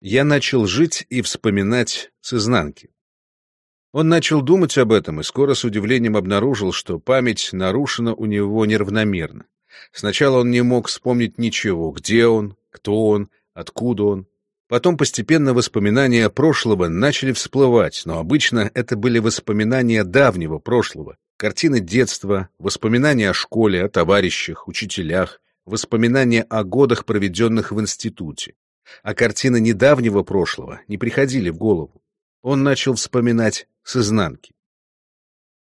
я начал жить и вспоминать с изнанки. Он начал думать об этом и скоро с удивлением обнаружил, что память нарушена у него неравномерно. Сначала он не мог вспомнить ничего, где он, кто он, откуда он. Потом постепенно воспоминания прошлого начали всплывать, но обычно это были воспоминания давнего прошлого, картины детства, воспоминания о школе, о товарищах, учителях, воспоминания о годах, проведенных в институте а картины недавнего прошлого не приходили в голову. Он начал вспоминать с изнанки.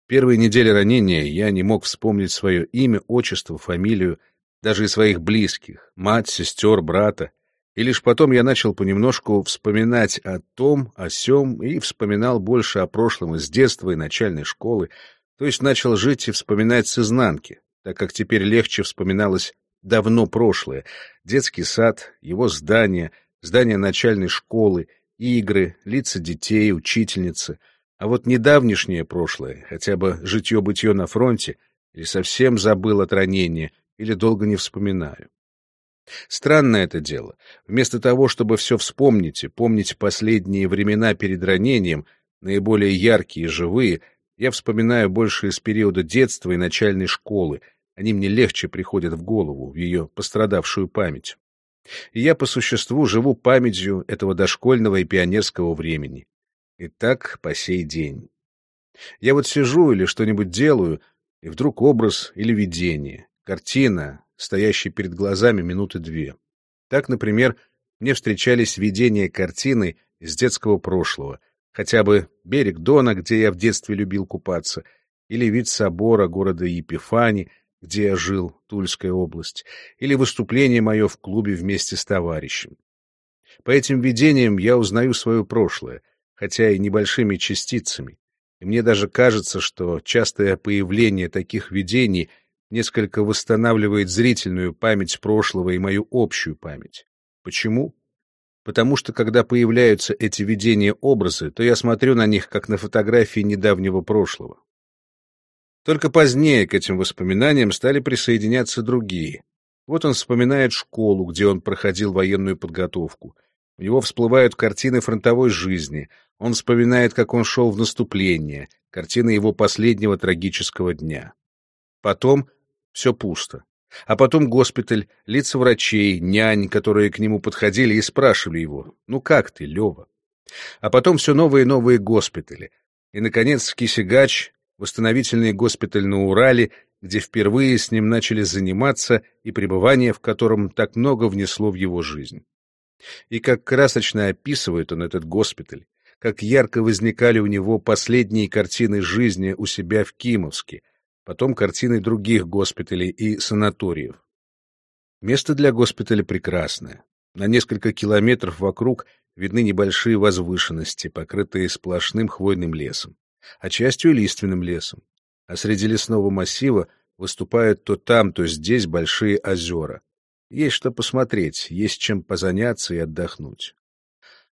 Первые недели ранения я не мог вспомнить свое имя, отчество, фамилию, даже и своих близких, мать, сестер, брата, и лишь потом я начал понемножку вспоминать о том, о сём, и вспоминал больше о прошлом из детства и начальной школы, то есть начал жить и вспоминать с изнанки, так как теперь легче вспоминалось давно прошлое. Детский сад, его здание, здание начальной школы, игры, лица детей, учительницы. А вот недавнешнее прошлое, хотя бы житье-бытье на фронте, или совсем забыл от ранения, или долго не вспоминаю. Странное это дело. Вместо того, чтобы все вспомнить и помнить последние времена перед ранением, наиболее яркие и живые, я вспоминаю больше из периода детства и начальной школы — они мне легче приходят в голову, в ее пострадавшую память. И я по существу живу памятью этого дошкольного и пионерского времени. И так по сей день. Я вот сижу или что-нибудь делаю, и вдруг образ или видение, картина, стоящая перед глазами минуты две. Так, например, мне встречались видения картины из детского прошлого, хотя бы берег Дона, где я в детстве любил купаться, или вид собора города Епифани — где я жил, Тульская область, или выступление мое в клубе вместе с товарищем. По этим видениям я узнаю свое прошлое, хотя и небольшими частицами, и мне даже кажется, что частое появление таких видений несколько восстанавливает зрительную память прошлого и мою общую память. Почему? Потому что, когда появляются эти видения-образы, то я смотрю на них, как на фотографии недавнего прошлого. Только позднее к этим воспоминаниям стали присоединяться другие. Вот он вспоминает школу, где он проходил военную подготовку. У него всплывают картины фронтовой жизни. Он вспоминает, как он шел в наступление, картины его последнего трагического дня. Потом все пусто. А потом госпиталь, лица врачей, нянь, которые к нему подходили и спрашивали его, «Ну как ты, Лева?» А потом все новые и новые госпитали. И, наконец, Кисигач, восстановительный госпиталь на Урале, где впервые с ним начали заниматься и пребывание в котором так много внесло в его жизнь. И как красочно описывает он этот госпиталь, как ярко возникали у него последние картины жизни у себя в Кимовске, потом картины других госпиталей и санаториев. Место для госпиталя прекрасное. На несколько километров вокруг видны небольшие возвышенности, покрытые сплошным хвойным лесом а частью лиственным лесом. А среди лесного массива выступают то там, то здесь большие озера. Есть что посмотреть, есть чем позаняться и отдохнуть.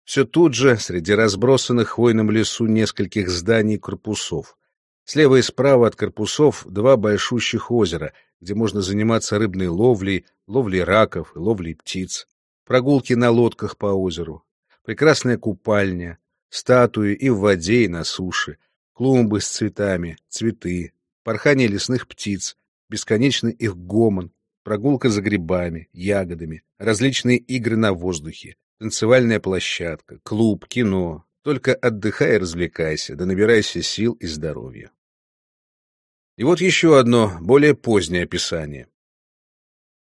Все тут же, среди разбросанных в хвойном лесу нескольких зданий корпусов. Слева и справа от корпусов два большущих озера, где можно заниматься рыбной ловлей, ловлей раков и ловлей птиц, прогулки на лодках по озеру, прекрасная купальня, статуи и в воде, и на суше — клумбы с цветами, цветы, порхание лесных птиц, бесконечный их гомон, прогулка за грибами, ягодами, различные игры на воздухе, танцевальная площадка, клуб, кино. Только отдыхай и развлекайся, да набирайся сил и здоровья. И вот еще одно, более позднее описание.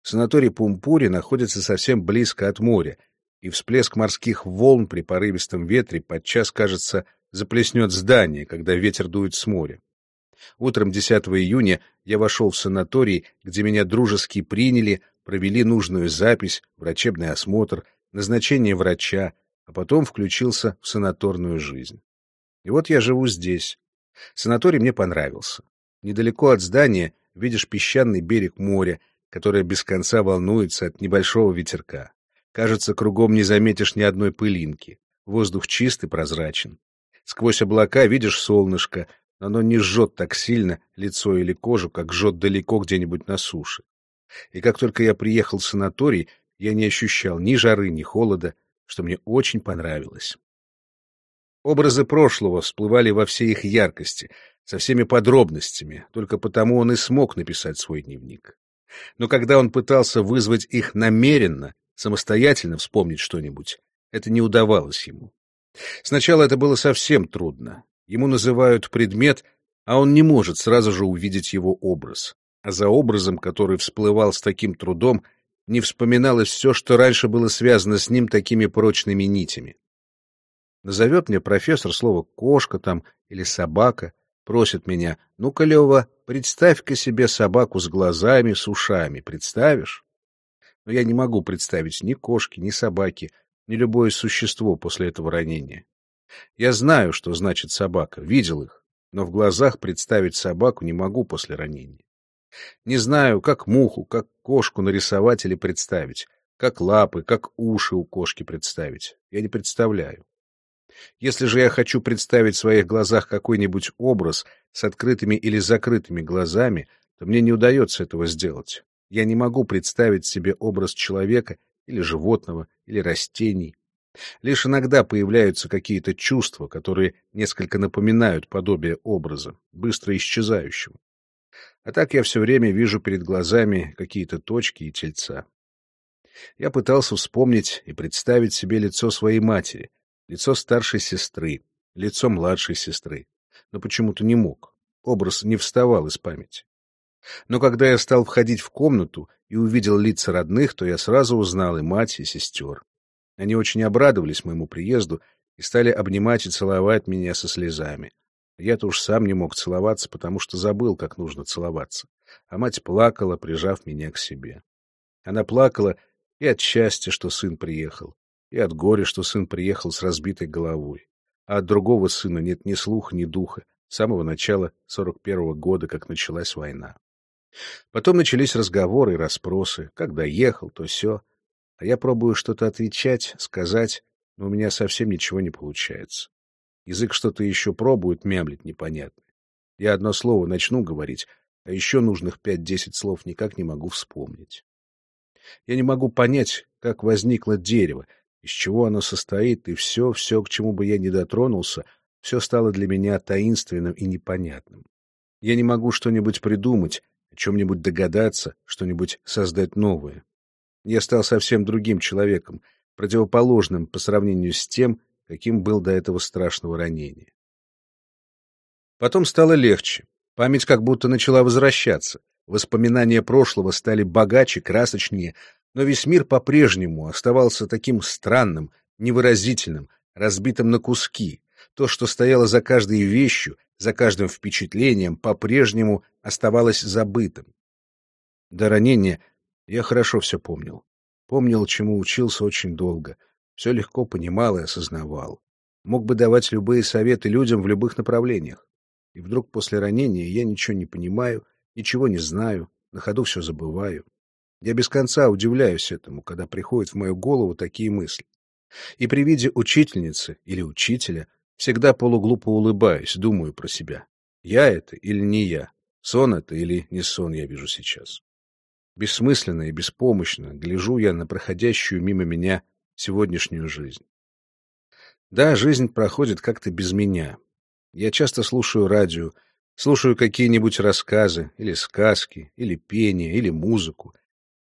Санаторий Пумпури находится совсем близко от моря, и всплеск морских волн при порывистом ветре подчас кажется заплеснет здание, когда ветер дует с моря. Утром 10 июня я вошел в санаторий, где меня дружески приняли, провели нужную запись, врачебный осмотр, назначение врача, а потом включился в санаторную жизнь. И вот я живу здесь. Санаторий мне понравился. Недалеко от здания видишь песчаный берег моря, которое без конца волнуется от небольшого ветерка. Кажется, кругом не заметишь ни одной пылинки. Воздух чист и прозрачен. Сквозь облака видишь солнышко, но оно не жжет так сильно лицо или кожу, как жжет далеко где-нибудь на суше. И как только я приехал в санаторий, я не ощущал ни жары, ни холода, что мне очень понравилось. Образы прошлого всплывали во всей их яркости, со всеми подробностями, только потому он и смог написать свой дневник. Но когда он пытался вызвать их намеренно, самостоятельно вспомнить что-нибудь, это не удавалось ему. Сначала это было совсем трудно. Ему называют предмет, а он не может сразу же увидеть его образ. А за образом, который всплывал с таким трудом, не вспоминалось все, что раньше было связано с ним такими прочными нитями. Назовет мне профессор слово «кошка» там или «собака», просит меня, ну-ка, Лева, представь-ка себе собаку с глазами, с ушами, представишь? Но я не могу представить ни кошки, ни собаки, ни любое существо после этого ранения. Я знаю, что значит собака, видел их, но в глазах представить собаку не могу после ранения. Не знаю, как муху, как кошку нарисовать или представить, как лапы, как уши у кошки представить. Я не представляю. Если же я хочу представить в своих глазах какой-нибудь образ с открытыми или закрытыми глазами, то мне не удается этого сделать. Я не могу представить себе образ человека или животного, или растений. Лишь иногда появляются какие-то чувства, которые несколько напоминают подобие образа, быстро исчезающего. А так я все время вижу перед глазами какие-то точки и тельца. Я пытался вспомнить и представить себе лицо своей матери, лицо старшей сестры, лицо младшей сестры, но почему-то не мог. Образ не вставал из памяти. Но когда я стал входить в комнату и увидел лица родных, то я сразу узнал и мать, и сестер. Они очень обрадовались моему приезду и стали обнимать и целовать меня со слезами. Я-то уж сам не мог целоваться, потому что забыл, как нужно целоваться. А мать плакала, прижав меня к себе. Она плакала и от счастья, что сын приехал, и от горя, что сын приехал с разбитой головой. А от другого сына нет ни слуха, ни духа с самого начала 41-го года, как началась война. Потом начались разговоры и расспросы, как доехал, то все. А я пробую что-то отвечать, сказать, но у меня совсем ничего не получается. Язык что-то еще пробует мямлить непонятно. Я одно слово начну говорить, а еще нужных пять-десять слов никак не могу вспомнить. Я не могу понять, как возникло дерево, из чего оно состоит, и все, все, к чему бы я ни дотронулся, все стало для меня таинственным и непонятным. Я не могу что-нибудь придумать, о чем-нибудь догадаться, что-нибудь создать новое. Я стал совсем другим человеком, противоположным по сравнению с тем, каким был до этого страшного ранения. Потом стало легче. Память как будто начала возвращаться. Воспоминания прошлого стали богаче, красочнее, но весь мир по-прежнему оставался таким странным, невыразительным, разбитым на куски. То, что стояло за каждой вещью, за каждым впечатлением, по-прежнему оставалось забытым. До ранения я хорошо все помнил. Помнил, чему учился очень долго. Все легко понимал и осознавал. Мог бы давать любые советы людям в любых направлениях. И вдруг после ранения я ничего не понимаю, ничего не знаю, на ходу все забываю. Я без конца удивляюсь этому, когда приходят в мою голову такие мысли. И при виде учительницы или учителя всегда полуглупо улыбаюсь, думаю про себя. Я это или не я? Сон это или не сон я вижу сейчас? Бессмысленно и беспомощно гляжу я на проходящую мимо меня сегодняшнюю жизнь. Да, жизнь проходит как-то без меня. Я часто слушаю радио, слушаю какие-нибудь рассказы, или сказки, или пение, или музыку,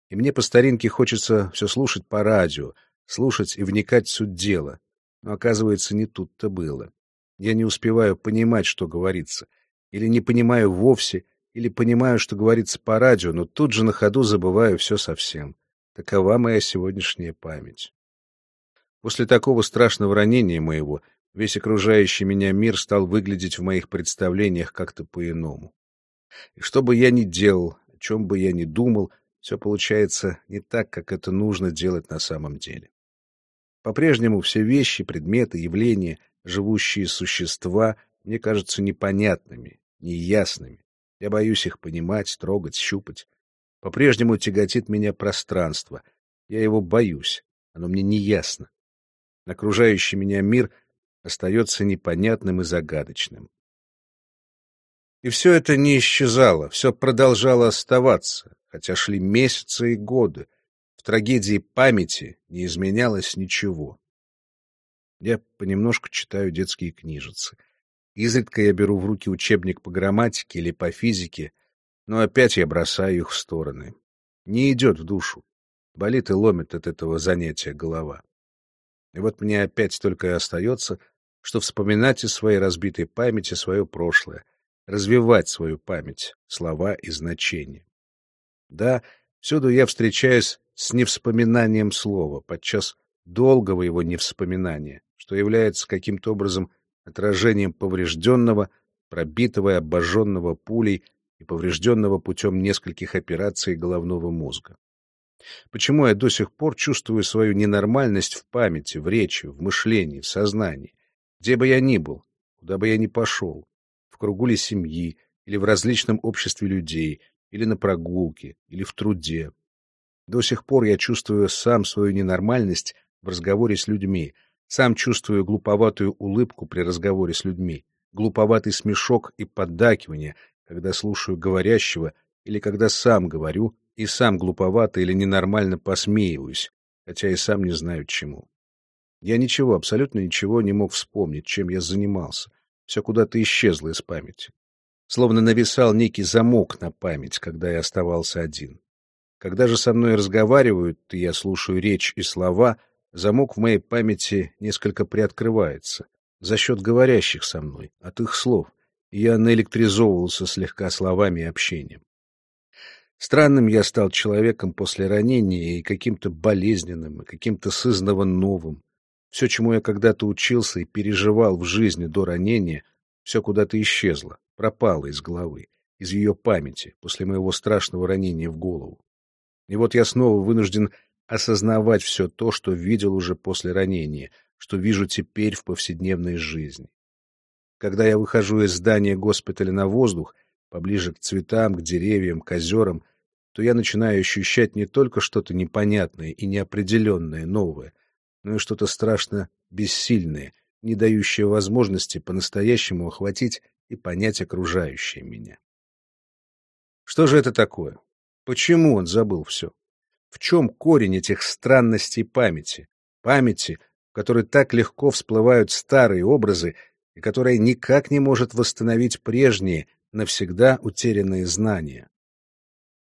и мне по старинке хочется все слушать по радио, слушать и вникать в суть дела. Но, оказывается, не тут-то было. Я не успеваю понимать, что говорится. Или не понимаю вовсе, или понимаю, что говорится по радио, но тут же на ходу забываю все совсем. Такова моя сегодняшняя память. После такого страшного ранения моего весь окружающий меня мир стал выглядеть в моих представлениях как-то по-иному. И что бы я ни делал, о чем бы я ни думал, все получается не так, как это нужно делать на самом деле. По-прежнему все вещи, предметы, явления, живущие существа мне кажутся непонятными, неясными. Я боюсь их понимать, трогать, щупать. По-прежнему тяготит меня пространство. Я его боюсь, оно мне не ясно. Окружающий меня мир остается непонятным и загадочным. И все это не исчезало, все продолжало оставаться, хотя шли месяцы и годы. Трагедии памяти не изменялось ничего. Я понемножку читаю детские книжицы. Изредка я беру в руки учебник по грамматике или по физике, но опять я бросаю их в стороны. Не идет в душу. Болит и ломит от этого занятия голова. И вот мне опять только и остается, что вспоминать из своей разбитой памяти свое прошлое, развивать свою память, слова и значения. Да, всюду я встречаюсь с невспоминанием слова, подчас долгого его невспоминания, что является каким-то образом отражением поврежденного, пробитого и обожженного пулей и поврежденного путем нескольких операций головного мозга. Почему я до сих пор чувствую свою ненормальность в памяти, в речи, в мышлении, в сознании? Где бы я ни был, куда бы я ни пошел, в кругу ли семьи, или в различном обществе людей, или на прогулке, или в труде. До сих пор я чувствую сам свою ненормальность в разговоре с людьми, сам чувствую глуповатую улыбку при разговоре с людьми, глуповатый смешок и поддакивание, когда слушаю говорящего или когда сам говорю и сам глуповато или ненормально посмеиваюсь, хотя и сам не знаю чему. Я ничего, абсолютно ничего не мог вспомнить, чем я занимался. Все куда-то исчезло из памяти. Словно нависал некий замок на память, когда я оставался один. Когда же со мной разговаривают, и я слушаю речь и слова, замок в моей памяти несколько приоткрывается за счет говорящих со мной, от их слов, и я наэлектризовывался слегка словами и общением. Странным я стал человеком после ранения и каким-то болезненным, и каким-то сызново новым. Все, чему я когда-то учился и переживал в жизни до ранения, все куда-то исчезло, пропало из головы, из ее памяти после моего страшного ранения в голову. И вот я снова вынужден осознавать все то, что видел уже после ранения, что вижу теперь в повседневной жизни. Когда я выхожу из здания госпиталя на воздух, поближе к цветам, к деревьям, к озерам, то я начинаю ощущать не только что-то непонятное и неопределенное, новое, но и что-то страшно бессильное, не дающее возможности по-настоящему охватить и понять окружающее меня. Что же это такое? Почему он забыл все? В чем корень этих странностей памяти? Памяти, в которой так легко всплывают старые образы и которая никак не может восстановить прежние, навсегда утерянные знания.